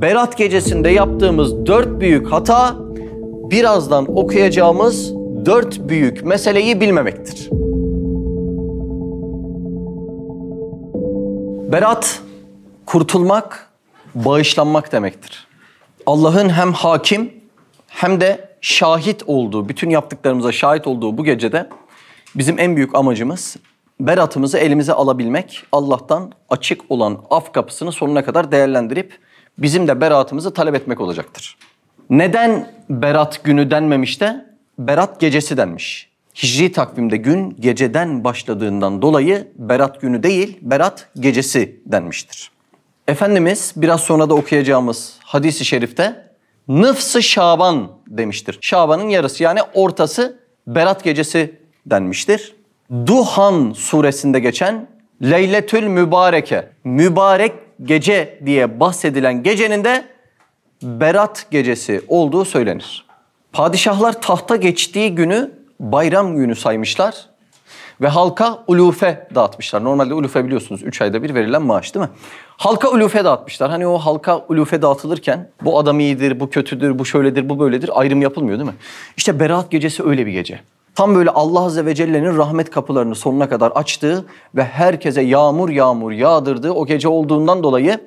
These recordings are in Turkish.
Berat gecesinde yaptığımız dört büyük hata birazdan okuyacağımız dört büyük meseleyi bilmemektir. Berat kurtulmak, bağışlanmak demektir. Allah'ın hem hakim hem de şahit olduğu, bütün yaptıklarımıza şahit olduğu bu gecede bizim en büyük amacımız beratımızı elimize alabilmek, Allah'tan açık olan af kapısını sonuna kadar değerlendirip bizim de beratımızı talep etmek olacaktır. Neden berat günü denmemiş de berat gecesi denmiş? Hicri takvimde gün geceden başladığından dolayı berat günü değil, berat gecesi denmiştir. Efendimiz biraz sonra da okuyacağımız hadisi şerifte nıfsı Şaban demiştir. Şaban'ın yarısı yani ortası berat gecesi denmiştir. Duhan suresinde geçen Leyletül Mübareke, mübarek gece diye bahsedilen gecenin de Berat gecesi olduğu söylenir. Padişahlar tahta geçtiği günü bayram günü saymışlar ve halka ulufe dağıtmışlar. Normalde ulufe biliyorsunuz 3 ayda bir verilen maaş değil mi? Halka ulufe dağıtmışlar. Hani o halka ulufe dağıtılırken bu adam iyidir, bu kötüdür, bu şöyledir, bu böyledir ayrım yapılmıyor değil mi? İşte Berat gecesi öyle bir gece. Tam böyle Allah Azze ve Celle'nin rahmet kapılarını sonuna kadar açtığı ve herkese yağmur yağmur yağdırdığı o gece olduğundan dolayı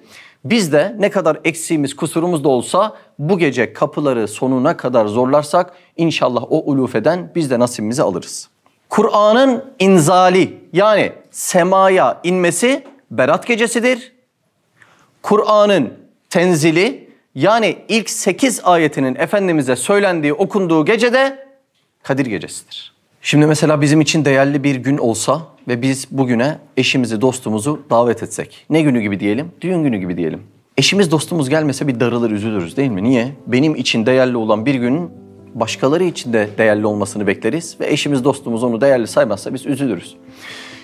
biz de ne kadar eksiğimiz, kusurumuz da olsa bu gece kapıları sonuna kadar zorlarsak inşallah o ulufeden biz de nasibimizi alırız. Kur'an'ın inzali yani semaya inmesi Berat gecesidir. Kur'an'ın tenzili yani ilk 8 ayetinin Efendimiz'e söylendiği, okunduğu gecede Kadir gecesidir. Şimdi mesela bizim için değerli bir gün olsa ve biz bugüne eşimizi, dostumuzu davet etsek. Ne günü gibi diyelim? Düğün günü gibi diyelim. Eşimiz, dostumuz gelmese bir darılır, üzülürüz değil mi? Niye? Benim için değerli olan bir günün başkaları için de değerli olmasını bekleriz ve eşimiz, dostumuz onu değerli saymazsa biz üzülürüz.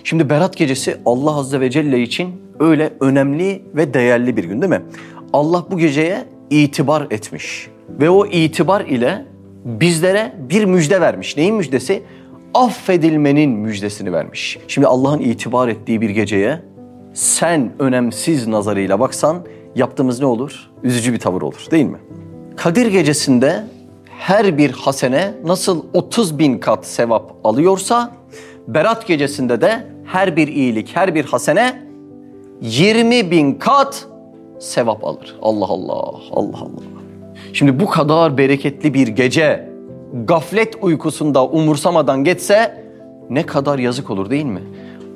Şimdi Berat gecesi Allah Azze ve Celle için öyle önemli ve değerli bir gün değil mi? Allah bu geceye itibar etmiş ve o itibar ile bizlere bir müjde vermiş. Neyin müjdesi? Affedilmenin müjdesini vermiş. Şimdi Allah'ın itibar ettiği bir geceye sen önemsiz nazarıyla baksan yaptığımız ne olur? Üzücü bir tavır olur değil mi? Kadir gecesinde her bir hasene nasıl 30 bin kat sevap alıyorsa Berat gecesinde de her bir iyilik, her bir hasene 20 bin kat sevap alır. Allah Allah, Allah Allah. Şimdi bu kadar bereketli bir gece gaflet uykusunda umursamadan geçse ne kadar yazık olur değil mi?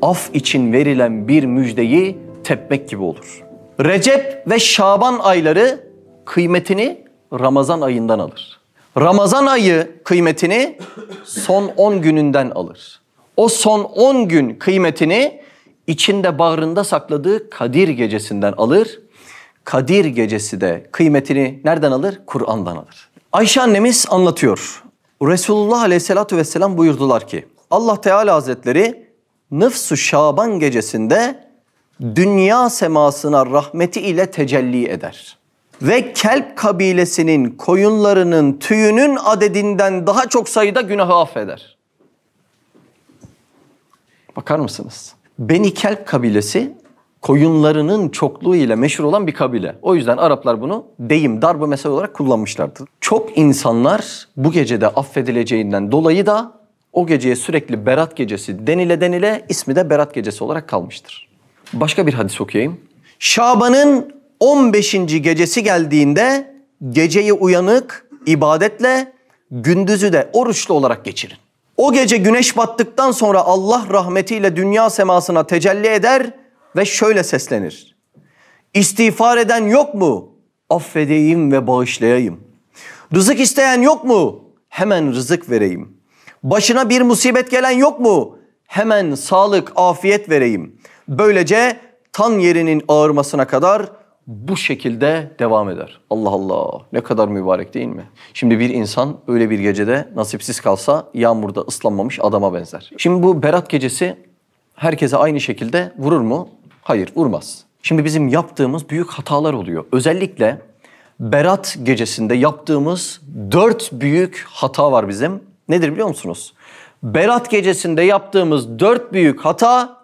Af için verilen bir müjdeyi tepmek gibi olur. Recep ve Şaban ayları kıymetini Ramazan ayından alır. Ramazan ayı kıymetini son 10 gününden alır. O son 10 gün kıymetini içinde bağrında sakladığı Kadir gecesinden alır. Kadir gecesi de kıymetini nereden alır? Kur'an'dan alır. Ayşe annemiz anlatıyor. Resulullah Aleyhisselatü Vesselam buyurdular ki Allah Teala Hazretleri Nıfsu Şaban gecesinde dünya semasına rahmeti ile tecelli eder. Ve Kelp kabilesinin koyunlarının tüyünün adedinden daha çok sayıda günahı affeder. Bakar mısınız? Beni Kelp kabilesi koyunlarının çokluğu ile meşhur olan bir kabile. O yüzden Araplar bunu deyim, darbe mesele olarak kullanmışlardır. Çok insanlar bu gecede affedileceğinden dolayı da o geceye sürekli Berat Gecesi denile denile ismi de Berat Gecesi olarak kalmıştır. Başka bir hadis okuyayım. Şaban'ın 15. gecesi geldiğinde geceyi uyanık, ibadetle, gündüzü de oruçlu olarak geçirin. O gece güneş battıktan sonra Allah rahmetiyle dünya semasına tecelli eder ve şöyle seslenir. İstiğfar eden yok mu? Affedeyim ve bağışlayayım. Rızık isteyen yok mu? Hemen rızık vereyim. Başına bir musibet gelen yok mu? Hemen sağlık, afiyet vereyim. Böylece tan yerinin ağırmasına kadar bu şekilde devam eder. Allah Allah ne kadar mübarek değil mi? Şimdi bir insan öyle bir gecede nasipsiz kalsa yağmurda ıslanmamış adama benzer. Şimdi bu Berat gecesi herkese aynı şekilde vurur mu? Hayır vurmaz. Şimdi bizim yaptığımız büyük hatalar oluyor. Özellikle Berat gecesinde yaptığımız dört büyük hata var bizim. Nedir biliyor musunuz? Berat gecesinde yaptığımız dört büyük hata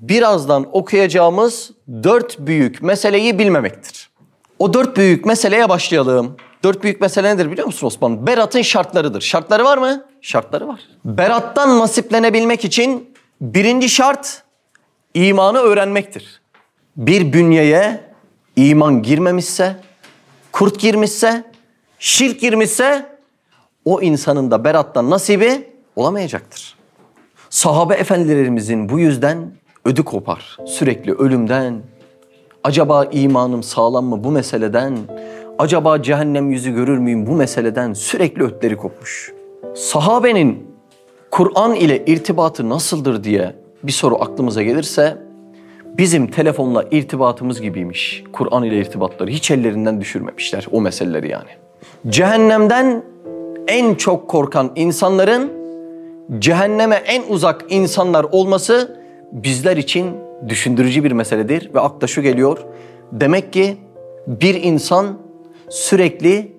birazdan okuyacağımız dört büyük meseleyi bilmemektir. O dört büyük meseleye başlayalım. Dört büyük mesele nedir biliyor musun Osman? Berat'ın şartlarıdır. Şartları var mı? Şartları var. Berat'tan nasiplenebilmek için birinci şart imanı öğrenmektir. Bir bünyeye iman girmemişse, kurt girmişse, şirk girmişse o insanın da Berat'tan nasibi olamayacaktır. Sahabe efendilerimizin bu yüzden ödü kopar. Sürekli ölümden, acaba imanım sağlam mı bu meseleden, acaba cehennem yüzü görür müyüm bu meseleden sürekli ötleri kopmuş. Sahabenin Kur'an ile irtibatı nasıldır diye bir soru aklımıza gelirse bizim telefonla irtibatımız gibiymiş. Kur'an ile irtibatları hiç ellerinden düşürmemişler o meseleleri yani. Cehennemden en çok korkan insanların cehenneme en uzak insanlar olması bizler için düşündürücü bir meseledir ve akla şu geliyor. Demek ki bir insan sürekli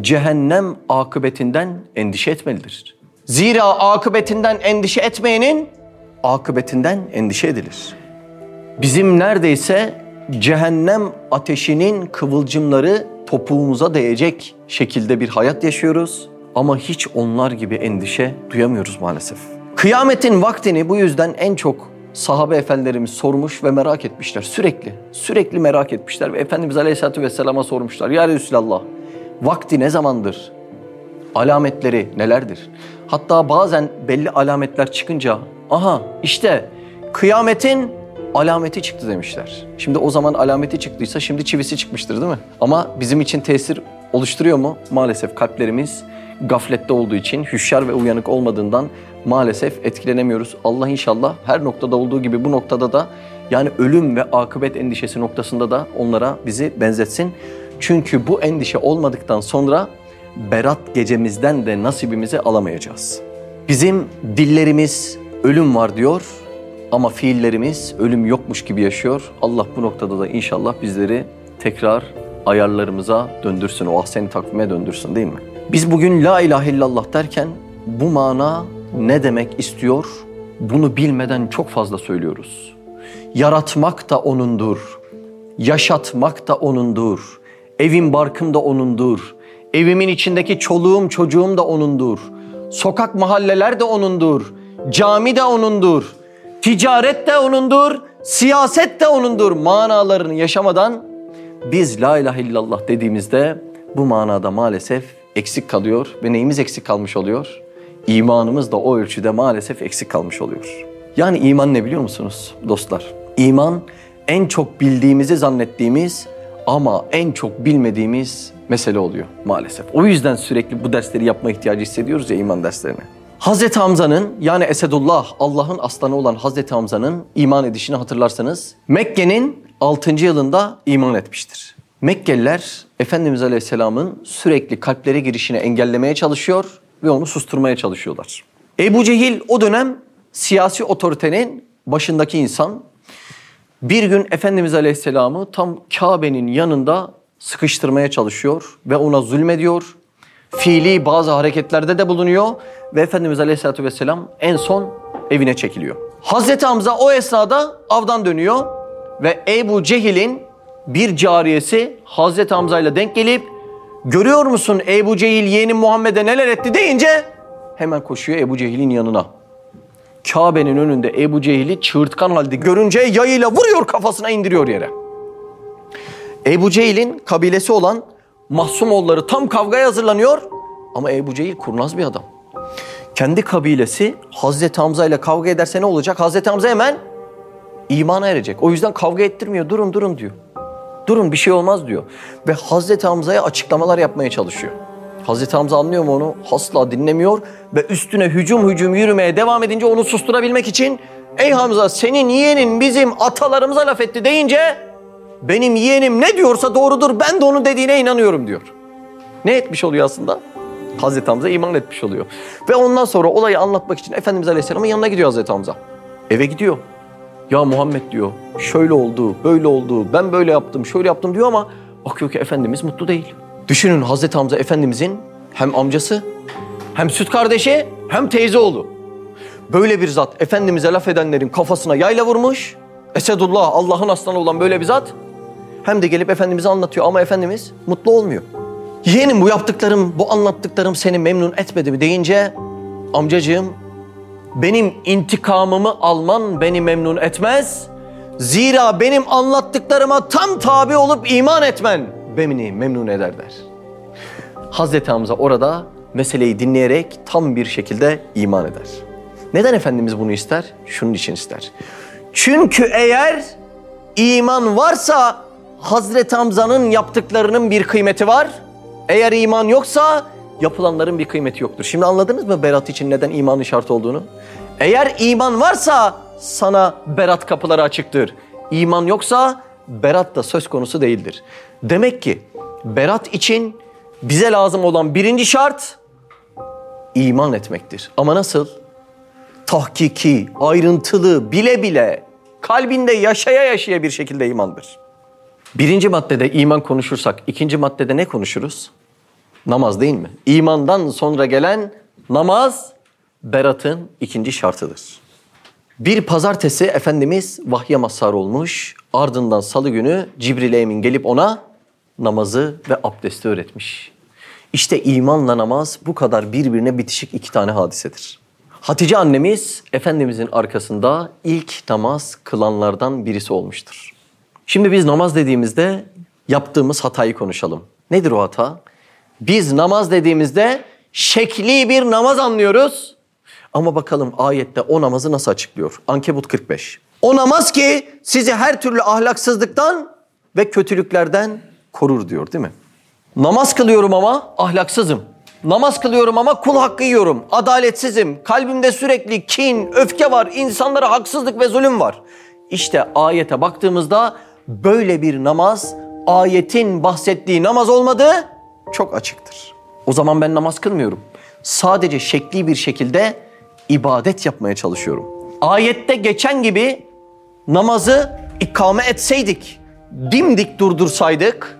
cehennem akıbetinden endişe etmelidir. Zira akıbetinden endişe etmeyenin akıbetinden endişe edilir. Bizim neredeyse cehennem ateşinin kıvılcımları topuğumuza değecek şekilde bir hayat yaşıyoruz ama hiç onlar gibi endişe duyamıyoruz maalesef. Kıyametin vaktini bu yüzden en çok sahabe efendilerimiz sormuş ve merak etmişler sürekli. Sürekli merak etmişler ve Efendimiz Aleyhisselatü Vesselam'a sormuşlar. Ya Resulallah vakti ne zamandır? Alametleri nelerdir? Hatta bazen belli alametler çıkınca aha işte kıyametin alameti çıktı demişler. Şimdi o zaman alameti çıktıysa şimdi çivisi çıkmıştır değil mi? Ama bizim için tesir oluşturuyor mu? Maalesef kalplerimiz gaflette olduğu için, hüşyar ve uyanık olmadığından maalesef etkilenemiyoruz. Allah inşallah her noktada olduğu gibi bu noktada da yani ölüm ve akıbet endişesi noktasında da onlara bizi benzetsin. Çünkü bu endişe olmadıktan sonra berat gecemizden de nasibimizi alamayacağız. Bizim dillerimiz ölüm var diyor ama fiillerimiz ölüm yokmuş gibi yaşıyor. Allah bu noktada da inşallah bizleri tekrar ayarlarımıza döndürsün, o ahsen takvime döndürsün değil mi? Biz bugün la ilahe illallah derken bu mana ne demek istiyor? Bunu bilmeden çok fazla söylüyoruz. Yaratmak da O'nundur. Yaşatmak da O'nundur. Evim barkım da O'nundur. Evimin içindeki çoluğum çocuğum da O'nundur. Sokak mahalleler de O'nundur. Cami de O'nundur. Ticaret de O'nundur. Siyaset de O'nundur. Manalarını yaşamadan biz la ilahe illallah dediğimizde bu manada maalesef eksik kalıyor ve neyimiz eksik kalmış oluyor? İmanımız da o ölçüde maalesef eksik kalmış oluyor. Yani iman ne biliyor musunuz dostlar? İman en çok bildiğimizi zannettiğimiz ama en çok bilmediğimiz mesele oluyor maalesef. O yüzden sürekli bu dersleri yapma ihtiyacı hissediyoruz ya iman derslerini. Hazreti Hamza'nın yani Esedullah Allah'ın aslanı olan Hazreti Hamza'nın iman edişini hatırlarsanız Mekke'nin 6. yılında iman etmiştir. Mekkeliler Efendimiz Aleyhisselam'ın sürekli kalplere girişini engellemeye çalışıyor ve onu susturmaya çalışıyorlar. Ebu Cehil o dönem siyasi otoritenin başındaki insan. Bir gün Efendimiz Aleyhisselam'ı tam Kabe'nin yanında sıkıştırmaya çalışıyor ve ona zulmediyor. Fiili bazı hareketlerde de bulunuyor ve Efendimiz Aleyhisselatü Vesselam en son evine çekiliyor. Hazreti Hamza o esnada avdan dönüyor ve Ebu Cehil'in bir cariyesi Hazreti Hamza ile denk gelip görüyor musun Ebu Cehil yeğenim Muhammed'e neler etti deyince hemen koşuyor Ebu Cehil'in yanına. Kabe'nin önünde Ebu Cehil'i çığırtkan halde görünce yayıyla vuruyor kafasına indiriyor yere. Ebu Cehil'in kabilesi olan Mahsumoğulları tam kavgaya hazırlanıyor ama Ebu Cehil kurnaz bir adam. Kendi kabilesi Hazreti Hamza ile kavga ederse ne olacak? Hazreti Hamza hemen imana erecek. O yüzden kavga ettirmiyor. Durun durun diyor. Durun bir şey olmaz diyor. Ve Hazreti Hamza'ya açıklamalar yapmaya çalışıyor. Hazreti Hamza anlıyor mu onu? Asla dinlemiyor ve üstüne hücum hücum yürümeye devam edince onu susturabilmek için Ey Hamza senin yeğenin bizim atalarımıza laf etti deyince benim yeğenim ne diyorsa doğrudur ben de onun dediğine inanıyorum diyor. Ne etmiş oluyor aslında? Hazreti Hamza iman etmiş oluyor. Ve ondan sonra olayı anlatmak için Efendimiz Aleyhisselam'ın yanına gidiyor Hazreti Hamza. Eve gidiyor. Ya Muhammed diyor şöyle oldu, böyle oldu, ben böyle yaptım, şöyle yaptım diyor ama bakıyor ki Efendimiz mutlu değil. Düşünün Hazreti Hamza Efendimizin hem amcası, hem süt kardeşi, hem teyze oğlu. Böyle bir zat Efendimiz'e laf edenlerin kafasına yayla vurmuş. Esedullah Allah'ın aslanı olan böyle bir zat. Hem de gelip Efendimiz'e anlatıyor ama Efendimiz mutlu olmuyor. Yeğenim bu yaptıklarım, bu anlattıklarım seni memnun etmedi mi deyince amcacığım benim intikamımı alman beni memnun etmez. Zira benim anlattıklarıma tam tabi olup iman etmen beni memnun eder der. Hazreti Hamza orada meseleyi dinleyerek tam bir şekilde iman eder. Neden Efendimiz bunu ister? Şunun için ister. Çünkü eğer iman varsa Hazreti Hamza'nın yaptıklarının bir kıymeti var. Eğer iman yoksa yapılanların bir kıymeti yoktur. Şimdi anladınız mı berat için neden imanın şart olduğunu? Eğer iman varsa sana berat kapıları açıktır. İman yoksa berat da söz konusu değildir. Demek ki berat için bize lazım olan birinci şart iman etmektir. Ama nasıl? Tahkiki, ayrıntılı, bile bile, kalbinde yaşaya yaşaya bir şekilde imandır. Birinci maddede iman konuşursak, ikinci maddede ne konuşuruz? Namaz değil mi? İmandan sonra gelen namaz, beratın ikinci şartıdır. Bir pazartesi Efendimiz vahye mazhar olmuş. Ardından salı günü Cibril Emin gelip ona namazı ve abdesti öğretmiş. İşte imanla namaz bu kadar birbirine bitişik iki tane hadisedir. Hatice annemiz Efendimizin arkasında ilk namaz kılanlardan birisi olmuştur. Şimdi biz namaz dediğimizde yaptığımız hatayı konuşalım. Nedir o hata? Biz namaz dediğimizde şekli bir namaz anlıyoruz. Ama bakalım ayette o namazı nasıl açıklıyor? Ankebut 45. O namaz ki sizi her türlü ahlaksızlıktan ve kötülüklerden korur diyor değil mi? Namaz kılıyorum ama ahlaksızım. Namaz kılıyorum ama kul hakkı yiyorum. Adaletsizim. Kalbimde sürekli kin, öfke var. İnsanlara haksızlık ve zulüm var. İşte ayete baktığımızda böyle bir namaz ayetin bahsettiği namaz olmadığı çok açıktır. O zaman ben namaz kılmıyorum. Sadece şekli bir şekilde ibadet yapmaya çalışıyorum. Ayette geçen gibi namazı ikame etseydik, dimdik durdursaydık,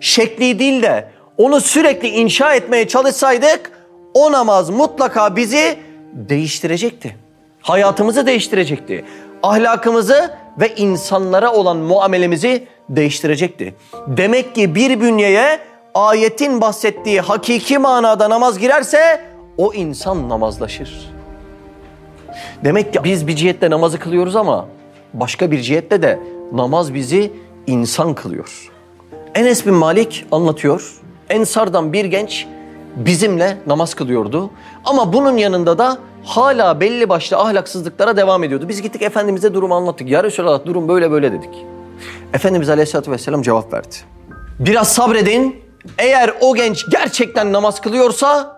şekli değil de onu sürekli inşa etmeye çalışsaydık, o namaz mutlaka bizi değiştirecekti. Hayatımızı değiştirecekti. Ahlakımızı ve insanlara olan muamelemizi değiştirecekti. Demek ki bir bünyeye ayetin bahsettiği hakiki manada namaz girerse o insan namazlaşır. Demek ki biz bir cihette namazı kılıyoruz ama başka bir cihette de namaz bizi insan kılıyor. Enes bin Malik anlatıyor. Ensardan bir genç bizimle namaz kılıyordu. Ama bunun yanında da hala belli başlı ahlaksızlıklara devam ediyordu. Biz gittik Efendimiz'e durumu anlattık. Ya Resulallah durum böyle böyle dedik. Efendimiz Aleyhisselatü Vesselam cevap verdi. Biraz sabredin. Eğer o genç gerçekten namaz kılıyorsa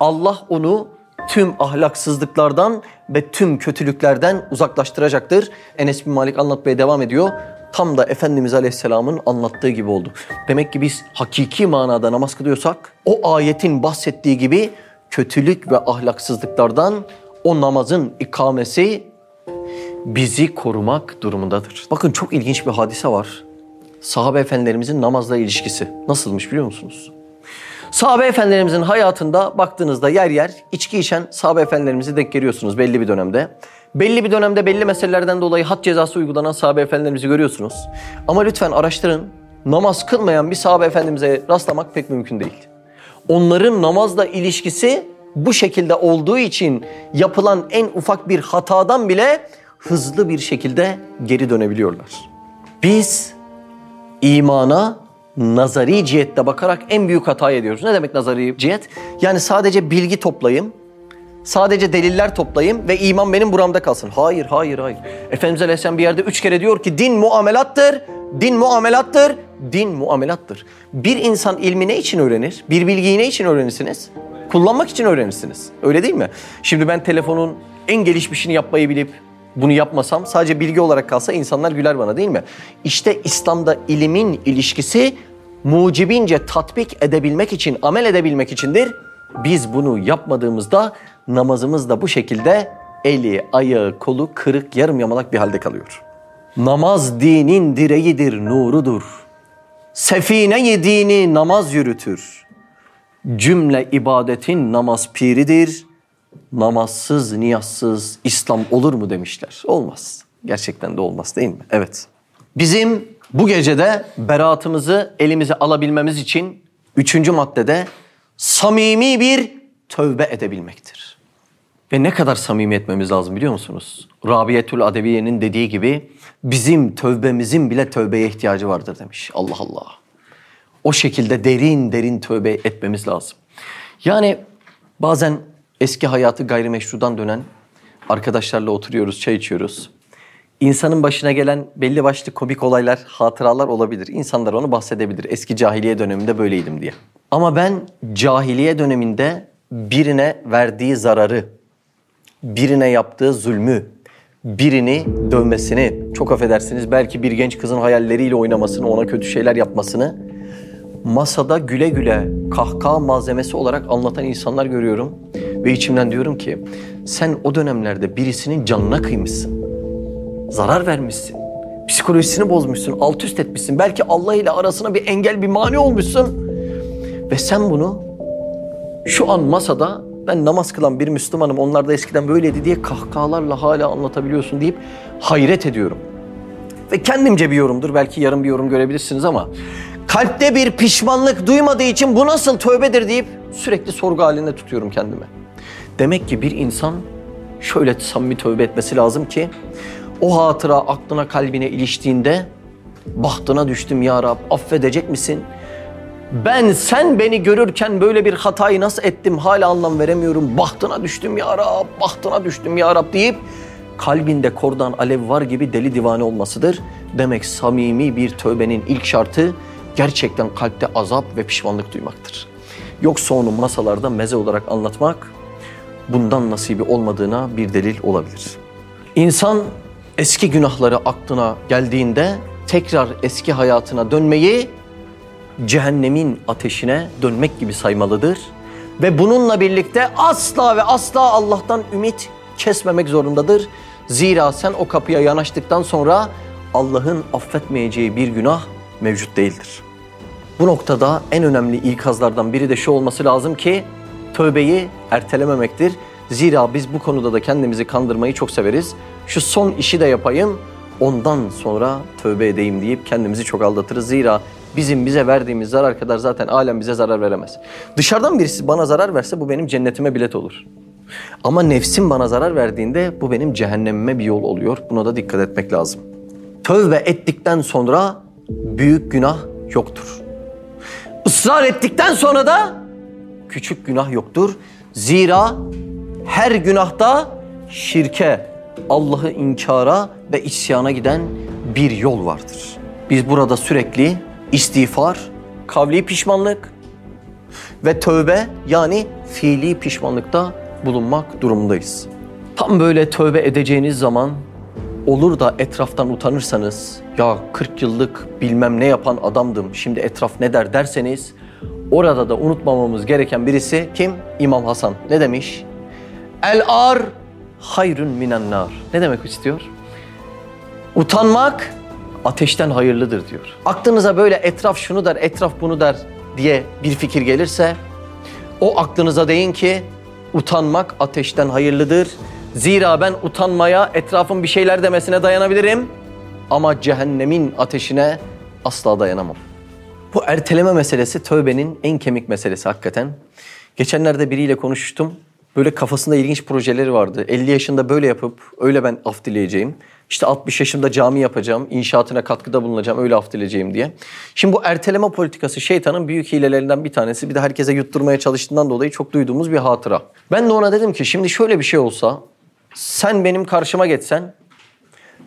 Allah onu tüm ahlaksızlıklardan ve tüm kötülüklerden uzaklaştıracaktır. Enes bin Malik anlatmaya devam ediyor. Tam da Efendimiz Aleyhisselam'ın anlattığı gibi oldu. Demek ki biz hakiki manada namaz kılıyorsak o ayetin bahsettiği gibi kötülük ve ahlaksızlıklardan o namazın ikamesi bizi korumak durumundadır. Bakın çok ilginç bir hadise var. Sahabe efendilerimizin namazla ilişkisi nasılmış biliyor musunuz? Sahabe efendilerimizin hayatında baktığınızda yer yer içki içen sahabe efendilerimizi denk geliyorsunuz belli bir dönemde. Belli bir dönemde belli meselelerden dolayı had cezası uygulanan sahabe efendilerimizi görüyorsunuz. Ama lütfen araştırın. Namaz kılmayan bir sahabe efendimize rastlamak pek mümkün değil. Onların namazla ilişkisi bu şekilde olduğu için yapılan en ufak bir hatadan bile hızlı bir şekilde geri dönebiliyorlar. Biz imana nazari cihette bakarak en büyük hata ediyoruz. Ne demek nazari cihet? Yani sadece bilgi toplayayım, sadece deliller toplayayım ve iman benim buramda kalsın. Hayır, hayır, hayır. Efendimiz Aleyhisselam bir yerde üç kere diyor ki din muamelattır, din muamelattır, din muamelattır. Bir insan ilmi ne için öğrenir? Bir bilgiyi ne için öğrenirsiniz? Kullanmak için öğrenirsiniz. Öyle değil mi? Şimdi ben telefonun en gelişmişini yapmayı bilip bunu yapmasam sadece bilgi olarak kalsa insanlar güler bana değil mi? İşte İslam'da ilimin ilişkisi mucibince tatbik edebilmek için, amel edebilmek içindir. Biz bunu yapmadığımızda namazımız da bu şekilde eli, ayağı, kolu kırık, yarım yamalak bir halde kalıyor. Namaz dinin direğidir, nurudur. Sefine-i dini namaz yürütür. Cümle ibadetin namaz piridir. Namazsız, niyazsız İslam olur mu demişler. Olmaz. Gerçekten de olmaz değil mi? Evet. Bizim Bu gecede beraatımızı elimize alabilmemiz için üçüncü maddede samimi bir tövbe edebilmektir. Ve ne kadar samimi etmemiz lazım biliyor musunuz? Rabiyetül Adeviye'nin dediği gibi bizim tövbemizin bile tövbeye ihtiyacı vardır demiş. Allah Allah. O şekilde derin derin tövbe etmemiz lazım. Yani bazen eski hayatı gayrimeşrudan dönen arkadaşlarla oturuyoruz, çay içiyoruz. İnsanın başına gelen belli başlı komik olaylar, hatıralar olabilir. İnsanlar onu bahsedebilir. Eski cahiliye döneminde böyleydim diye. Ama ben cahiliye döneminde birine verdiği zararı, birine yaptığı zulmü, birini dövmesini, çok affedersiniz belki bir genç kızın hayalleriyle oynamasını, ona kötü şeyler yapmasını masada güle güle kahkaha malzemesi olarak anlatan insanlar görüyorum. Ve içimden diyorum ki sen o dönemlerde birisinin canına kıymışsın. Zarar vermişsin. Psikolojisini bozmuşsun, alt üst etmişsin. Belki Allah ile arasına bir engel, bir mani olmuşsun. Ve sen bunu şu an masada ben namaz kılan bir Müslümanım onlar da eskiden böyleydi diye kahkahalarla hala anlatabiliyorsun deyip hayret ediyorum. Ve kendimce bir yorumdur. Belki yarın bir yorum görebilirsiniz ama kalpte bir pişmanlık duymadığı için bu nasıl tövbedir deyip sürekli sorgu halinde tutuyorum kendimi. Demek ki bir insan şöyle samimi tövbe etmesi lazım ki o hatıra aklına kalbine iliştiğinde bahtına düştüm ya Rab affedecek misin? Ben sen beni görürken böyle bir hatayı nasıl ettim hala anlam veremiyorum. Bahtına düştüm ya Rab, bahtına düştüm ya Rab deyip kalbinde kordan alev var gibi deli divane olmasıdır. Demek samimi bir tövbenin ilk şartı gerçekten kalpte azap ve pişmanlık duymaktır. Yoksa onu masalarda meze olarak anlatmak bundan nasibi olmadığına bir delil olabilir. İnsan eski günahları aklına geldiğinde tekrar eski hayatına dönmeyi cehennemin ateşine dönmek gibi saymalıdır. Ve bununla birlikte asla ve asla Allah'tan ümit kesmemek zorundadır. Zira sen o kapıya yanaştıktan sonra Allah'ın affetmeyeceği bir günah mevcut değildir. Bu noktada en önemli ikazlardan biri de şu olması lazım ki tövbeyi ertelememektir. Zira biz bu konuda da kendimizi kandırmayı çok severiz. Şu son işi de yapayım, ondan sonra tövbe edeyim deyip kendimizi çok aldatırız. Zira bizim bize verdiğimiz zarar kadar zaten alem bize zarar veremez. Dışarıdan birisi bana zarar verse bu benim cennetime bilet olur. Ama nefsim bana zarar verdiğinde bu benim cehennemime bir yol oluyor. Buna da dikkat etmek lazım. Tövbe ettikten sonra büyük günah yoktur. Israr ettikten sonra da küçük günah yoktur. Zira her günahta şirke, Allah'ı inkara ve isyana giden bir yol vardır. Biz burada sürekli istiğfar, kavli pişmanlık ve tövbe yani fiili pişmanlıkta bulunmak durumundayız. Tam böyle tövbe edeceğiniz zaman olur da etraftan utanırsanız ya 40 yıllık bilmem ne yapan adamdım şimdi etraf ne der derseniz orada da unutmamamız gereken birisi kim? İmam Hasan. Ne demiş? El ar hayrun minen. Ne demek istiyor? Utanmak ateşten hayırlıdır diyor. Aklınıza böyle etraf şunu der, etraf bunu der diye bir fikir gelirse o aklınıza deyin ki utanmak ateşten hayırlıdır. Zira ben utanmaya, etrafın bir şeyler demesine dayanabilirim ama cehennemin ateşine asla dayanamam. Bu erteleme meselesi tövbenin en kemik meselesi hakikaten. Geçenlerde biriyle konuştum. Böyle kafasında ilginç projeleri vardı. 50 yaşında böyle yapıp öyle ben af dileyeceğim. İşte 60 yaşında cami yapacağım, inşaatına katkıda bulunacağım, öyle af dileyeceğim diye. Şimdi bu erteleme politikası şeytanın büyük hilelerinden bir tanesi. Bir de herkese yutturmaya çalıştığından dolayı çok duyduğumuz bir hatıra. Ben de ona dedim ki şimdi şöyle bir şey olsa, sen benim karşıma geçsen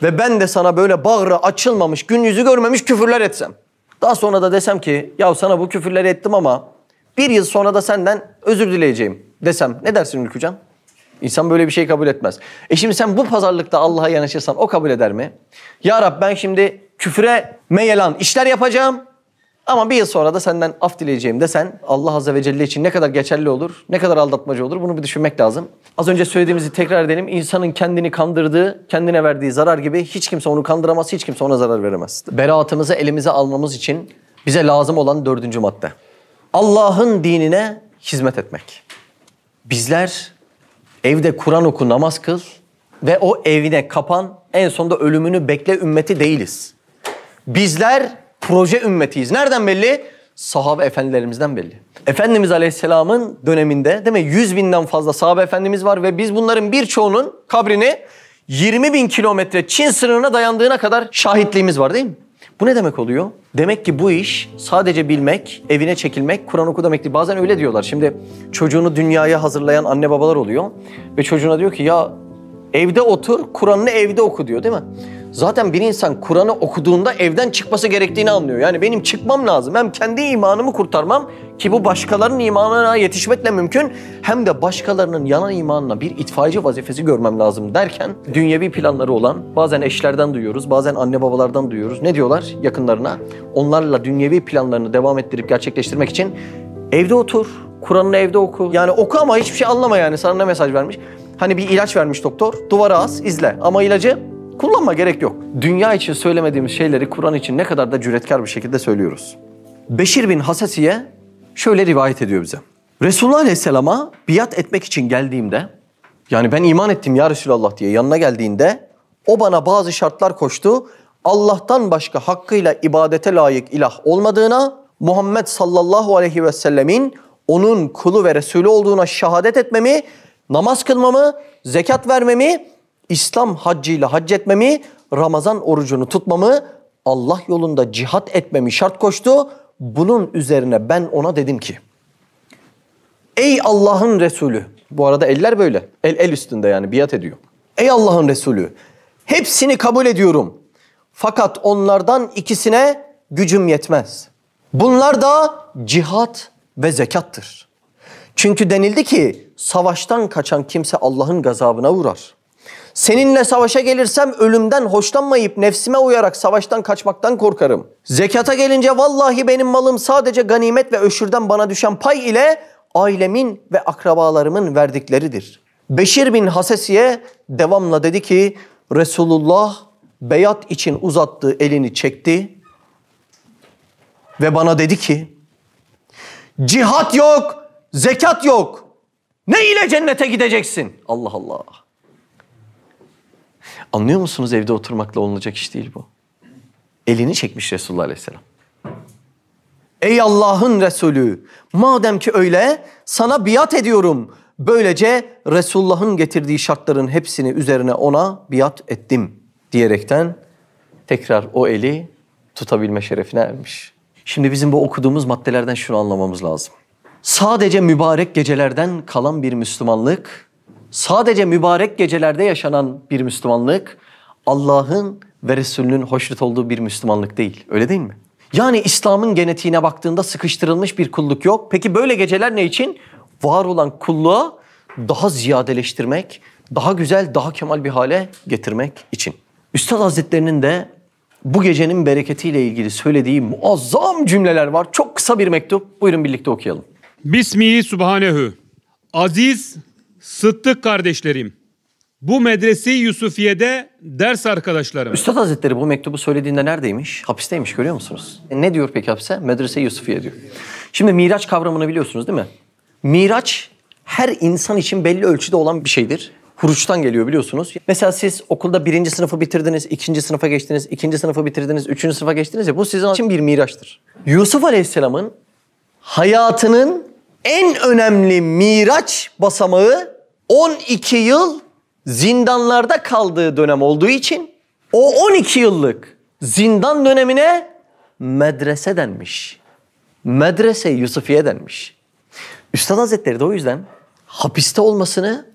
ve ben de sana böyle bağrı açılmamış, gün yüzü görmemiş küfürler etsem. Daha sonra da desem ki ya sana bu küfürleri ettim ama bir yıl sonra da senden özür dileyeceğim desem ne dersin Ülkücan? İnsan böyle bir şey kabul etmez. E şimdi sen bu pazarlıkta Allah'a yanaşırsan o kabul eder mi? Ya Rab ben şimdi küfre meyelan işler yapacağım ama bir yıl sonra da senden af dileyeceğim desen Allah Azze ve Celle için ne kadar geçerli olur, ne kadar aldatmacı olur bunu bir düşünmek lazım. Az önce söylediğimizi tekrar edelim. İnsanın kendini kandırdığı, kendine verdiği zarar gibi hiç kimse onu kandıramaz, hiç kimse ona zarar veremez. Beraatımızı elimize almamız için bize lazım olan dördüncü madde. Allah'ın dinine hizmet etmek. Bizler evde Kur'an oku, namaz kıl ve o evine kapan en sonunda ölümünü bekle ümmeti değiliz. Bizler proje ümmetiyiz. Nereden belli? Sahabe efendilerimizden belli. Efendimiz Aleyhisselam'ın döneminde değil mi 100 binden fazla sahabe efendimiz var ve biz bunların birçoğunun kabrini 20 bin kilometre Çin sınırına dayandığına kadar şahitliğimiz var değil mi? Bu ne demek oluyor? Demek ki bu iş sadece bilmek, evine çekilmek, Kur'an oku demek değil. Bazen öyle diyorlar. Şimdi çocuğunu dünyaya hazırlayan anne babalar oluyor. Ve çocuğuna diyor ki ya evde otur, Kur'an'ını evde oku diyor değil mi? Zaten bir insan Kur'an'ı okuduğunda evden çıkması gerektiğini anlıyor. Yani benim çıkmam lazım. Hem kendi imanımı kurtarmam ki bu başkalarının imanına yetişmekle mümkün. Hem de başkalarının yanan imanına bir itfaiyeci vazifesi görmem lazım derken dünyevi planları olan bazen eşlerden duyuyoruz, bazen anne babalardan duyuyoruz. Ne diyorlar yakınlarına? Onlarla dünyevi planlarını devam ettirip gerçekleştirmek için evde otur, Kur'an'ını evde oku. Yani oku ama hiçbir şey anlama yani sana ne mesaj vermiş. Hani bir ilaç vermiş doktor, duvara as, izle. Ama ilacı Kullanma gerek yok. Dünya için söylemediğimiz şeyleri Kur'an için ne kadar da cüretkar bir şekilde söylüyoruz. Beşir bin Hasesiye şöyle rivayet ediyor bize. Resulullah Aleyhisselam'a biat etmek için geldiğimde, yani ben iman ettim ya Resulallah diye yanına geldiğinde, o bana bazı şartlar koştu. Allah'tan başka hakkıyla ibadete layık ilah olmadığına, Muhammed sallallahu aleyhi ve sellemin onun kulu ve Resulü olduğuna şehadet etmemi, namaz kılmamı, zekat vermemi İslam haccıyla hac etmemi, Ramazan orucunu tutmamı, Allah yolunda cihat etmemi şart koştu. Bunun üzerine ben ona dedim ki, Ey Allah'ın Resulü, bu arada eller böyle, el el üstünde yani biat ediyor. Ey Allah'ın Resulü, hepsini kabul ediyorum. Fakat onlardan ikisine gücüm yetmez. Bunlar da cihat ve zekattır. Çünkü denildi ki savaştan kaçan kimse Allah'ın gazabına uğrar. Seninle savaşa gelirsem ölümden hoşlanmayıp nefsime uyarak savaştan kaçmaktan korkarım. Zekata gelince vallahi benim malım sadece ganimet ve öşürden bana düşen pay ile ailemin ve akrabalarımın verdikleridir. Beşir bin Hasesiye devamla dedi ki Resulullah beyat için uzattığı elini çekti ve bana dedi ki cihat yok, zekat yok. Ne ile cennete gideceksin? Allah Allah. Anlıyor musunuz evde oturmakla olunacak iş değil bu. Elini çekmiş Resulullah Aleyhisselam. Ey Allah'ın Resulü madem ki öyle sana biat ediyorum. Böylece Resulullah'ın getirdiği şartların hepsini üzerine ona biat ettim diyerekten tekrar o eli tutabilme şerefine ermiş. Şimdi bizim bu okuduğumuz maddelerden şunu anlamamız lazım. Sadece mübarek gecelerden kalan bir Müslümanlık sadece mübarek gecelerde yaşanan bir Müslümanlık Allah'ın ve Resulünün hoşnut olduğu bir Müslümanlık değil. Öyle değil mi? Yani İslam'ın genetiğine baktığında sıkıştırılmış bir kulluk yok. Peki böyle geceler ne için? Var olan kulluğa daha ziyadeleştirmek, daha güzel, daha kemal bir hale getirmek için. Üstad Hazretlerinin de bu gecenin bereketiyle ilgili söylediği muazzam cümleler var. Çok kısa bir mektup. Buyurun birlikte okuyalım. Bismihi Subhanehu. Aziz Sıddık kardeşlerim, bu medrese Yusufiye'de ders arkadaşlarım. Üstad Hazretleri bu mektubu söylediğinde neredeymiş? Hapisteymiş görüyor musunuz? E ne diyor peki hapse? Medrese Yusufiye diyor. Şimdi miraç kavramını biliyorsunuz değil mi? Miraç her insan için belli ölçüde olan bir şeydir. Huruçtan geliyor biliyorsunuz. Mesela siz okulda birinci sınıfı bitirdiniz, ikinci sınıfa geçtiniz, ikinci sınıfı bitirdiniz, üçüncü sınıfa geçtiniz ya bu sizin için bir miraçtır. Yusuf Aleyhisselam'ın hayatının en önemli miraç basamağı 12 yıl zindanlarda kaldığı dönem olduğu için o 12 yıllık zindan dönemine medrese denmiş. Medrese Yusufiye denmiş. Üstad Hazretleri de o yüzden hapiste olmasını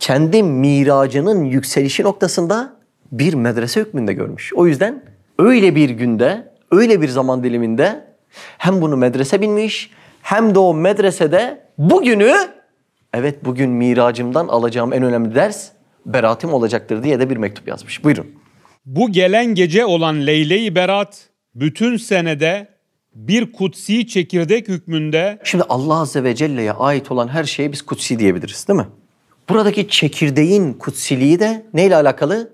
kendi miracının yükselişi noktasında bir medrese hükmünde görmüş. O yüzden öyle bir günde, öyle bir zaman diliminde hem bunu medrese bilmiş hem de o medresede bugünü evet bugün miracımdan alacağım en önemli ders beratim olacaktır diye de bir mektup yazmış. Buyurun. Bu gelen gece olan Leyle-i Berat bütün senede bir kutsi çekirdek hükmünde Şimdi Allah Azze ve Celle'ye ait olan her şeye biz kutsi diyebiliriz değil mi? Buradaki çekirdeğin kutsiliği de neyle alakalı?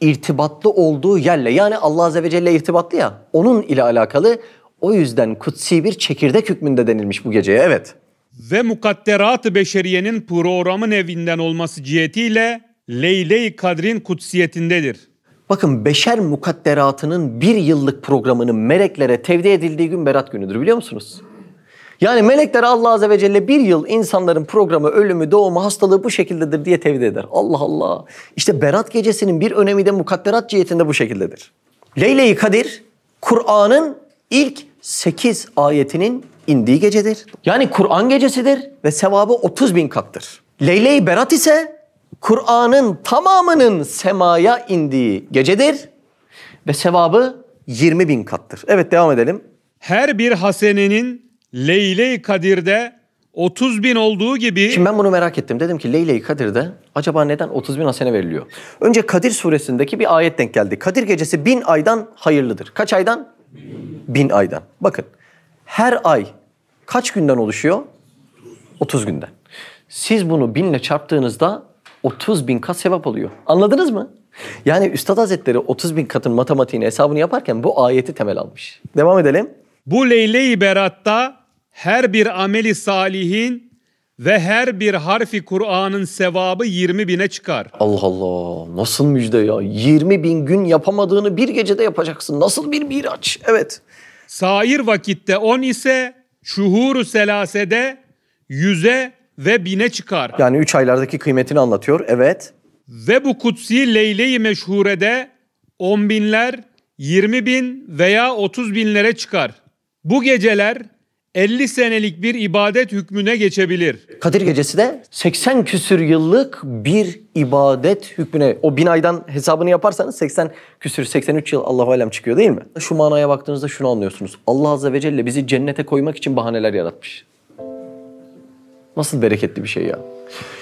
İrtibatlı olduğu yerle yani Allah Azze ve Celle irtibatlı ya onun ile alakalı o yüzden kutsi bir çekirdek hükmünde denilmiş bu geceye evet. Ve mukadderat-ı beşeriyenin programı nevinden olması cihetiyle Leyle-i Kadr'in kutsiyetindedir. Bakın beşer mukadderatının bir yıllık programının meleklere tevdi edildiği gün berat günüdür biliyor musunuz? Yani melekler Allah Azze ve Celle bir yıl insanların programı, ölümü, doğumu, hastalığı bu şekildedir diye tevdi eder. Allah Allah. İşte berat gecesinin bir önemi de mukadderat cihetinde bu şekildedir. Leyle-i Kadir, Kur'an'ın ilk 8 ayetinin indiği gecedir. Yani Kur'an gecesidir ve sevabı 30 bin kattır. Leyle-i Berat ise Kur'an'ın tamamının semaya indiği gecedir ve sevabı 20 bin kattır. Evet devam edelim. Her bir hasenenin Leyle-i Kadir'de 30 bin olduğu gibi Şimdi ben bunu merak ettim. Dedim ki Leyle-i Kadir'de acaba neden 30 bin hasene veriliyor? Önce Kadir suresindeki bir ayet denk geldi. Kadir gecesi bin aydan hayırlıdır. Kaç aydan? Bin aydan. Bakın her ay kaç günden oluşuyor? 30 günden. Siz bunu binle çarptığınızda 30 bin kat sevap oluyor. Anladınız mı? Yani Üstad Hazretleri 30 bin katın matematiğini hesabını yaparken bu ayeti temel almış. Devam edelim. bu Leyle-i Berat'ta her bir ameli salihin ve her bir harfi Kur'an'ın sevabı 20 bine çıkar. Allah Allah nasıl müjde ya. 20 bin gün yapamadığını bir gecede yapacaksın. Nasıl bir miraç. Evet. Sair vakitte 10 ise şuhuru selasede yüze ve bine çıkar. Yani 3 aylardaki kıymetini anlatıyor. Evet. Ve bu kutsi Leyle-i Meşhure'de 10 binler, 20 bin veya 30 binlere çıkar. Bu geceler 50 senelik bir ibadet hükmüne geçebilir. Kadir Gecesi de 80 küsür yıllık bir ibadet hükmüne. O bin aydan hesabını yaparsanız 80 küsür 83 yıl Allahu alem çıkıyor değil mi? Şu manaya baktığınızda şunu anlıyorsunuz. Allah Azze ve Celle bizi cennete koymak için bahaneler yaratmış. Nasıl bereketli bir şey ya.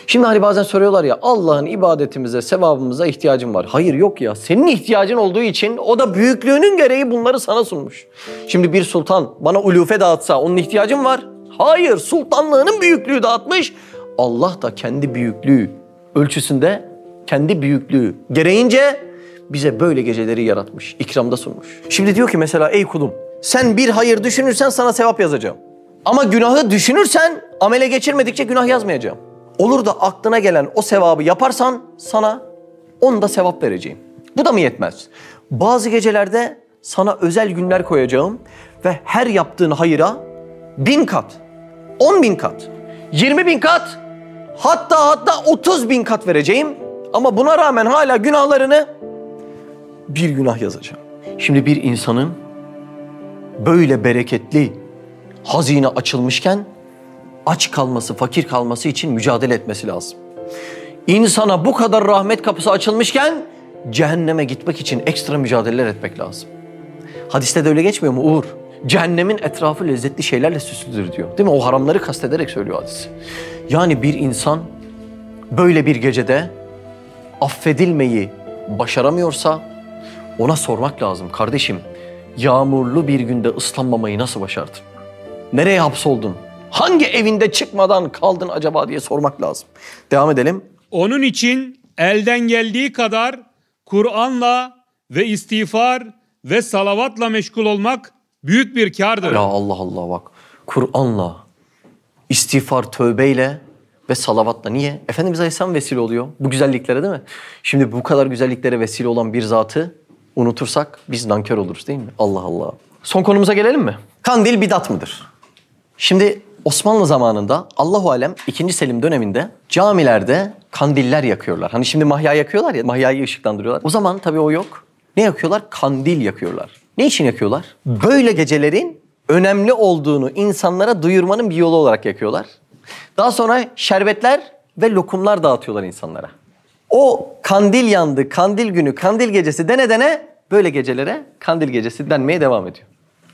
Şimdi hani bazen soruyorlar ya Allah'ın ibadetimize, sevabımıza ihtiyacın var. Hayır yok ya. Senin ihtiyacın olduğu için o da büyüklüğünün gereği bunları sana sunmuş. Şimdi bir sultan bana ulufe dağıtsa onun ihtiyacım var. Hayır sultanlığının büyüklüğü dağıtmış. Allah da kendi büyüklüğü ölçüsünde kendi büyüklüğü gereğince bize böyle geceleri yaratmış, ikramda sunmuş. Şimdi diyor ki mesela ey kulum sen bir hayır düşünürsen sana sevap yazacağım. Ama günahı düşünürsen amele geçirmedikçe günah yazmayacağım. Olur da aklına gelen o sevabı yaparsan sana onda sevap vereceğim. Bu da mı yetmez? Bazı gecelerde sana özel günler koyacağım ve her yaptığın hayıra bin kat, on bin kat, yirmi bin kat, hatta hatta otuz bin kat vereceğim. Ama buna rağmen hala günahlarını bir günah yazacağım. Şimdi bir insanın böyle bereketli hazine açılmışken aç kalması, fakir kalması için mücadele etmesi lazım. İnsana bu kadar rahmet kapısı açılmışken cehenneme gitmek için ekstra mücadeleler etmek lazım. Hadiste de öyle geçmiyor mu Uğur? Cehennemin etrafı lezzetli şeylerle süslüdür diyor. Değil mi? O haramları kastederek söylüyor hadis. Yani bir insan böyle bir gecede affedilmeyi başaramıyorsa ona sormak lazım. Kardeşim yağmurlu bir günde ıslanmamayı nasıl başardın? Nereye hapsoldun? Hangi evinde çıkmadan kaldın acaba diye sormak lazım. Devam edelim. Onun için elden geldiği kadar Kur'an'la ve istiğfar ve salavatla meşgul olmak büyük bir kardır. Ya Allah Allah bak. Kur'an'la, istiğfar, tövbeyle ve salavatla. Niye? Efendimiz Aleyhisselam vesile oluyor. Bu güzelliklere değil mi? Şimdi bu kadar güzelliklere vesile olan bir zatı unutursak biz nankör oluruz değil mi? Allah Allah. Son konumuza gelelim mi? Kandil bidat mıdır? Şimdi Osmanlı zamanında Allahu alem 2. Selim döneminde camilerde kandiller yakıyorlar. Hani şimdi mahya yakıyorlar ya, mahyayı ışıklandırıyorlar. O zaman tabii o yok. Ne yakıyorlar? Kandil yakıyorlar. Ne için yakıyorlar? Böyle gecelerin önemli olduğunu insanlara duyurmanın bir yolu olarak yakıyorlar. Daha sonra şerbetler ve lokumlar dağıtıyorlar insanlara. O kandil yandı, kandil günü, kandil gecesi dene dene böyle gecelere kandil gecesi denmeye devam ediyor.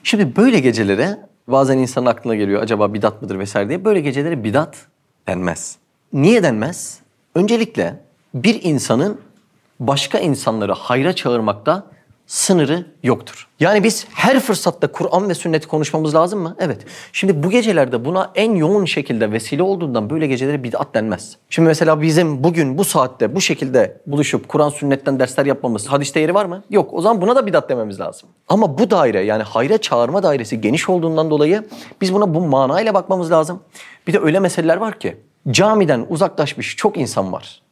Şimdi böyle gecelere bazen insanın aklına geliyor acaba bidat mıdır vesaire diye. Böyle gecelere bidat denmez. Niye denmez? Öncelikle bir insanın başka insanları hayra çağırmakta sınırı yoktur. Yani biz her fırsatta Kur'an ve sünneti konuşmamız lazım mı? Evet. Şimdi bu gecelerde buna en yoğun şekilde vesile olduğundan böyle gecelere bid'at denmez. Şimdi mesela bizim bugün bu saatte bu şekilde buluşup Kur'an sünnetten dersler yapmamız hadiste yeri var mı? Yok. O zaman buna da bid'at dememiz lazım. Ama bu daire yani hayra çağırma dairesi geniş olduğundan dolayı biz buna bu manayla bakmamız lazım. Bir de öyle meseleler var ki camiden uzaklaşmış çok insan var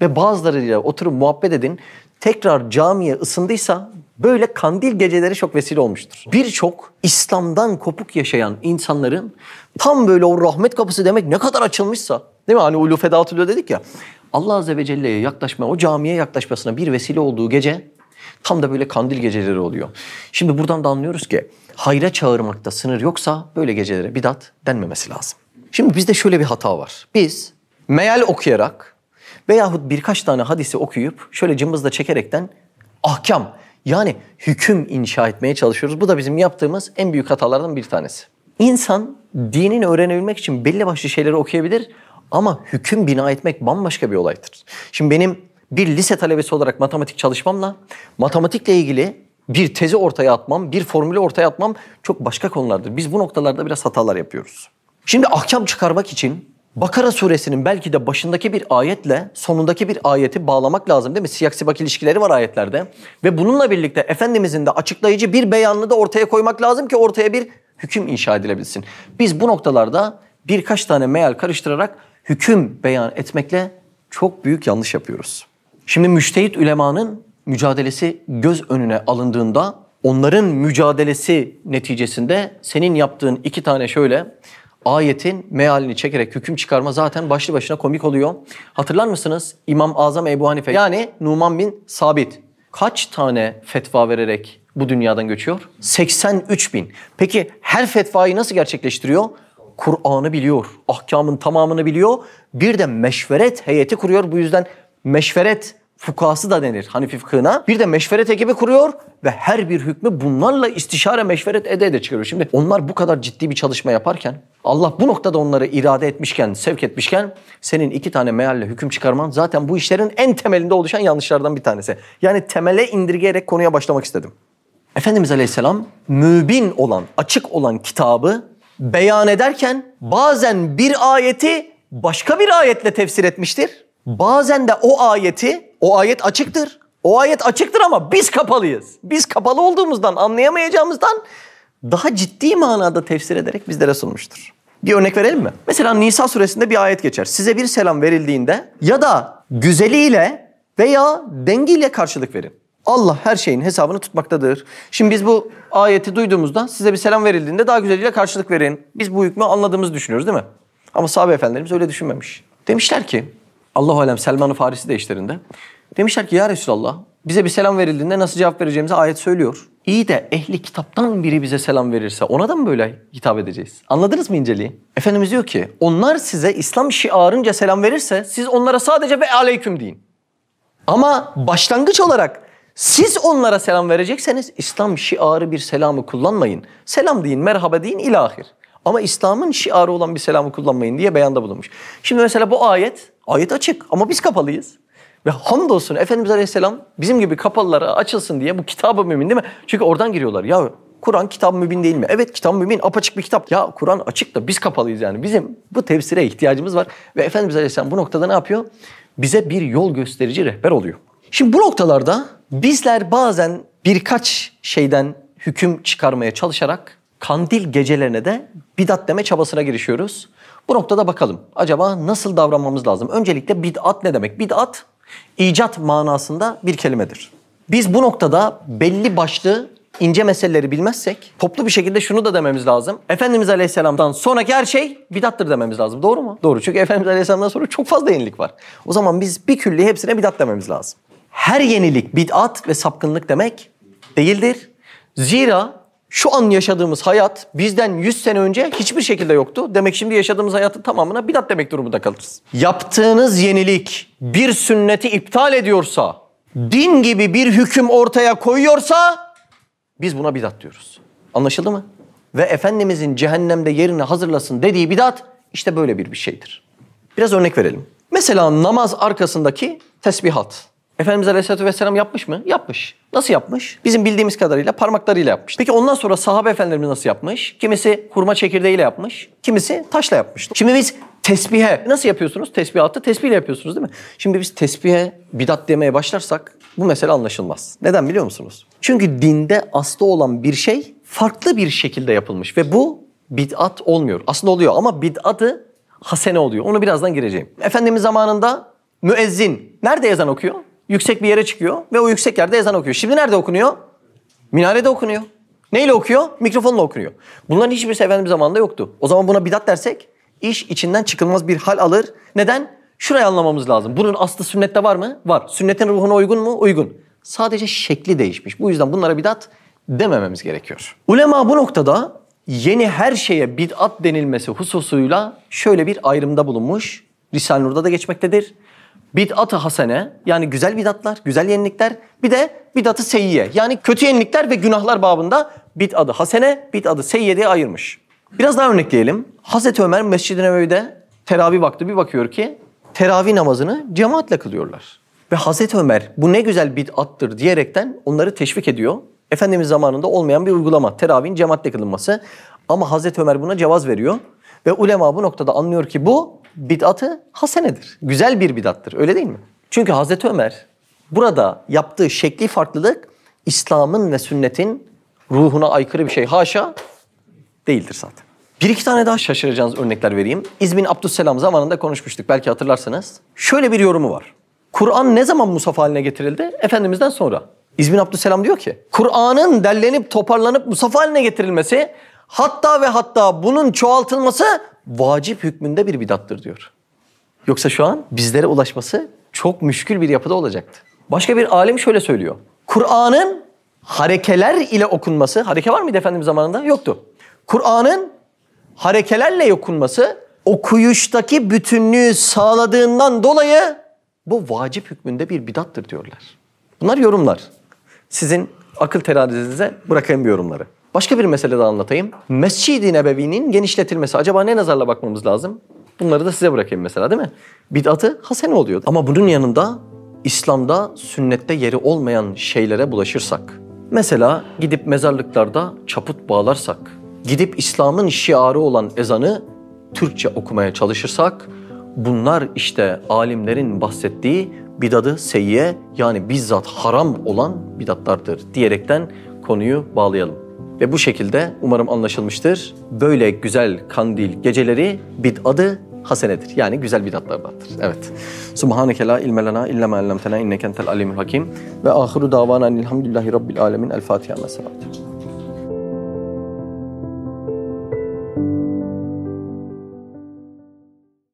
ve bazılarıyla oturup muhabbet edin. Tekrar camiye ısındıysa böyle kandil geceleri çok vesile olmuştur. Birçok İslam'dan kopuk yaşayan insanların tam böyle o rahmet kapısı demek ne kadar açılmışsa değil mi? Hani ulu fedatülü dedik ya. Allah Azze ve Celle'ye yaklaşma, o camiye yaklaşmasına bir vesile olduğu gece tam da böyle kandil geceleri oluyor. Şimdi buradan da anlıyoruz ki hayra çağırmakta sınır yoksa böyle gecelere bidat denmemesi lazım. Şimdi bizde şöyle bir hata var. Biz meal okuyarak veyahut birkaç tane hadisi okuyup şöyle cımbızla çekerekten ahkam yani hüküm inşa etmeye çalışıyoruz. Bu da bizim yaptığımız en büyük hatalardan bir tanesi. İnsan dinini öğrenebilmek için belli başlı şeyleri okuyabilir ama hüküm bina etmek bambaşka bir olaydır. Şimdi benim bir lise talebesi olarak matematik çalışmamla matematikle ilgili bir tezi ortaya atmam, bir formülü ortaya atmam çok başka konulardır. Biz bu noktalarda biraz hatalar yapıyoruz. Şimdi ahkam çıkarmak için Bakara suresinin belki de başındaki bir ayetle sonundaki bir ayeti bağlamak lazım değil mi? Siyak sibak ilişkileri var ayetlerde. Ve bununla birlikte Efendimizin de açıklayıcı bir beyanını da ortaya koymak lazım ki ortaya bir hüküm inşa edilebilsin. Biz bu noktalarda birkaç tane meal karıştırarak hüküm beyan etmekle çok büyük yanlış yapıyoruz. Şimdi müştehit ülemanın mücadelesi göz önüne alındığında onların mücadelesi neticesinde senin yaptığın iki tane şöyle ayetin mealini çekerek hüküm çıkarma zaten başlı başına komik oluyor. Hatırlar mısınız? İmam Azam Ebu Hanife yani Numan bin Sabit kaç tane fetva vererek bu dünyadan göçüyor? 83 bin. Peki her fetvayı nasıl gerçekleştiriyor? Kur'an'ı biliyor, ahkamın tamamını biliyor. Bir de meşveret heyeti kuruyor. Bu yüzden meşveret fukası da denir Hanifi fıkhına. Bir de meşveret ekibi kuruyor ve her bir hükmü bunlarla istişare meşveret ede ede çıkarıyor. Şimdi onlar bu kadar ciddi bir çalışma yaparken Allah bu noktada onları irade etmişken, sevk etmişken senin iki tane mealle hüküm çıkarman zaten bu işlerin en temelinde oluşan yanlışlardan bir tanesi. Yani temele indirgeyerek konuya başlamak istedim. Efendimiz Aleyhisselam mübin olan, açık olan kitabı beyan ederken bazen bir ayeti başka bir ayetle tefsir etmiştir. Bazen de o ayeti, o ayet açıktır. O ayet açıktır ama biz kapalıyız. Biz kapalı olduğumuzdan, anlayamayacağımızdan daha ciddi manada tefsir ederek bizlere sunmuştur. Bir örnek verelim mi? Mesela Nisa suresinde bir ayet geçer. Size bir selam verildiğinde ya da güzeliyle veya dengiyle karşılık verin. Allah her şeyin hesabını tutmaktadır. Şimdi biz bu ayeti duyduğumuzda size bir selam verildiğinde daha güzeliyle karşılık verin. Biz bu hükmü anladığımızı düşünüyoruz değil mi? Ama sahabe efendilerimiz öyle düşünmemiş. Demişler ki Allahu alem Selman-ı Farisi de işlerinde. Demişler ki ya Resulallah bize bir selam verildiğinde nasıl cevap vereceğimizi ayet söylüyor. İyi de ehli kitaptan biri bize selam verirse ona da mı böyle hitap edeceğiz? Anladınız mı inceliği? Efendimiz diyor ki onlar size İslam şiarınca selam verirse siz onlara sadece ve aleyküm deyin. Ama başlangıç olarak siz onlara selam verecekseniz İslam şiarı bir selamı kullanmayın. Selam deyin, merhaba deyin, ilahir. Ama İslam'ın şiarı olan bir selamı kullanmayın diye beyanda bulunmuş. Şimdi mesela bu ayet, ayet açık ama biz kapalıyız. Ve hamdolsun Efendimiz Aleyhisselam bizim gibi kapalılara açılsın diye bu kitabı mümin değil mi? Çünkü oradan giriyorlar. Ya Kur'an kitap mübin değil mi? Evet kitap mübin apaçık bir kitap. Ya Kur'an açık da biz kapalıyız yani. Bizim bu tefsire ihtiyacımız var. Ve Efendimiz Aleyhisselam bu noktada ne yapıyor? Bize bir yol gösterici rehber oluyor. Şimdi bu noktalarda bizler bazen birkaç şeyden hüküm çıkarmaya çalışarak kandil gecelerine de bidat deme çabasına girişiyoruz. Bu noktada bakalım acaba nasıl davranmamız lazım? Öncelikle bid'at ne demek? Bid'at icat manasında bir kelimedir. Biz bu noktada belli başlı ince meseleleri bilmezsek toplu bir şekilde şunu da dememiz lazım. Efendimiz Aleyhisselam'dan sonraki her şey bidattır dememiz lazım. Doğru mu? Doğru. Çünkü Efendimiz Aleyhisselam'dan sonra çok fazla yenilik var. O zaman biz bir külli hepsine bidat dememiz lazım. Her yenilik bid'at ve sapkınlık demek değildir. Zira şu an yaşadığımız hayat bizden 100 sene önce hiçbir şekilde yoktu. Demek şimdi yaşadığımız hayatın tamamına bidat demek durumunda kalırız. Yaptığınız yenilik bir sünneti iptal ediyorsa, din gibi bir hüküm ortaya koyuyorsa biz buna bidat diyoruz. Anlaşıldı mı? Ve Efendimizin cehennemde yerini hazırlasın dediği bidat işte böyle bir bir şeydir. Biraz örnek verelim. Mesela namaz arkasındaki tesbihat. Efendimiz Aleyhisselatü Vesselam yapmış mı? Yapmış. Nasıl yapmış? Bizim bildiğimiz kadarıyla parmaklarıyla yapmış. Peki ondan sonra sahabe efendilerimiz nasıl yapmış? Kimisi hurma çekirdeğiyle yapmış. Kimisi taşla yapmış. Şimdi biz tesbihe nasıl yapıyorsunuz? Tesbihatı tesbihle yapıyorsunuz değil mi? Şimdi biz tesbihe bidat demeye başlarsak bu mesele anlaşılmaz. Neden biliyor musunuz? Çünkü dinde aslı olan bir şey farklı bir şekilde yapılmış ve bu bid'at olmuyor. Aslında oluyor ama bid'atı hasene oluyor. Onu birazdan gireceğim. Efendimiz zamanında müezzin nerede ezan okuyor? Yüksek bir yere çıkıyor ve o yüksek yerde ezan okuyor. Şimdi nerede okunuyor? Minarede okunuyor. Neyle okuyor? Mikrofonla okunuyor. Bunların hiçbirisi Efendimiz zamanında yoktu. O zaman buna bidat dersek iş içinden çıkılmaz bir hal alır. Neden? Şurayı anlamamız lazım. Bunun aslı sünnette var mı? Var. Sünnetin ruhuna uygun mu? Uygun. Sadece şekli değişmiş. Bu yüzden bunlara bidat demememiz gerekiyor. Ulema bu noktada yeni her şeye bid'at denilmesi hususuyla şöyle bir ayrımda bulunmuş. Risale-i Nur'da da geçmektedir. Bid'at-ı hasene yani güzel bid'atlar, güzel yenilikler. Bir de bid'at-ı seyyiye yani kötü yenilikler ve günahlar babında bid'at-ı hasene, bid'at-ı seyyiye diye ayırmış. Biraz daha örnekleyelim. Hazreti Ömer Mescid-i Nebevi'de teravih vakti bir bakıyor ki teravih namazını cemaatle kılıyorlar. Ve Hazreti Ömer bu ne güzel bid'attır diyerekten onları teşvik ediyor. Efendimiz zamanında olmayan bir uygulama. Teravihin cemaatle kılınması. Ama Hazreti Ömer buna cevaz veriyor. Ve ulema bu noktada anlıyor ki bu bid'atı hasenedir. Güzel bir bid'attır. Öyle değil mi? Çünkü Hazreti Ömer burada yaptığı şekli farklılık İslam'ın ve sünnetin ruhuna aykırı bir şey. Haşa değildir zaten. Bir iki tane daha şaşıracağınız örnekler vereyim. İzmin Abdüsselam zamanında konuşmuştuk belki hatırlarsanız. Şöyle bir yorumu var. Kur'an ne zaman musaf haline getirildi? Efendimiz'den sonra. İzmin Abdüsselam diyor ki Kur'an'ın derlenip toparlanıp musaf haline getirilmesi hatta ve hatta bunun çoğaltılması vacip hükmünde bir bidattır diyor. Yoksa şu an bizlere ulaşması çok müşkül bir yapıda olacaktı. Başka bir alim şöyle söylüyor. Kur'an'ın harekeler ile okunması, hareke var mıydı Efendimiz zamanında? Yoktu. Kur'an'ın harekelerle okunması okuyuştaki bütünlüğü sağladığından dolayı bu vacip hükmünde bir bidattır diyorlar. Bunlar yorumlar. Sizin akıl terazinize bırakayım bu yorumları. Başka bir mesele daha anlatayım. Mescid-i Nebevi'nin genişletilmesi. Acaba ne nazarla bakmamız lazım? Bunları da size bırakayım mesela değil mi? Bid'atı hasene oluyor. Ama bunun yanında İslam'da sünnette yeri olmayan şeylere bulaşırsak. Mesela gidip mezarlıklarda çaput bağlarsak. Gidip İslam'ın şiarı olan ezanı Türkçe okumaya çalışırsak. Bunlar işte alimlerin bahsettiği bidadı seyyiye yani bizzat haram olan bidatlardır diyerekten konuyu bağlayalım. Ve bu şekilde umarım anlaşılmıştır. Böyle güzel kandil geceleri bid'adı hasenedir. Yani güzel bidatlardandır. Evet. Subhaneke la ilme lena illa ma allamtena inneke entel alimul hakim. Ve ahiru davana elhamdülillahi rabbil alemin. El Fatiha. Mesela.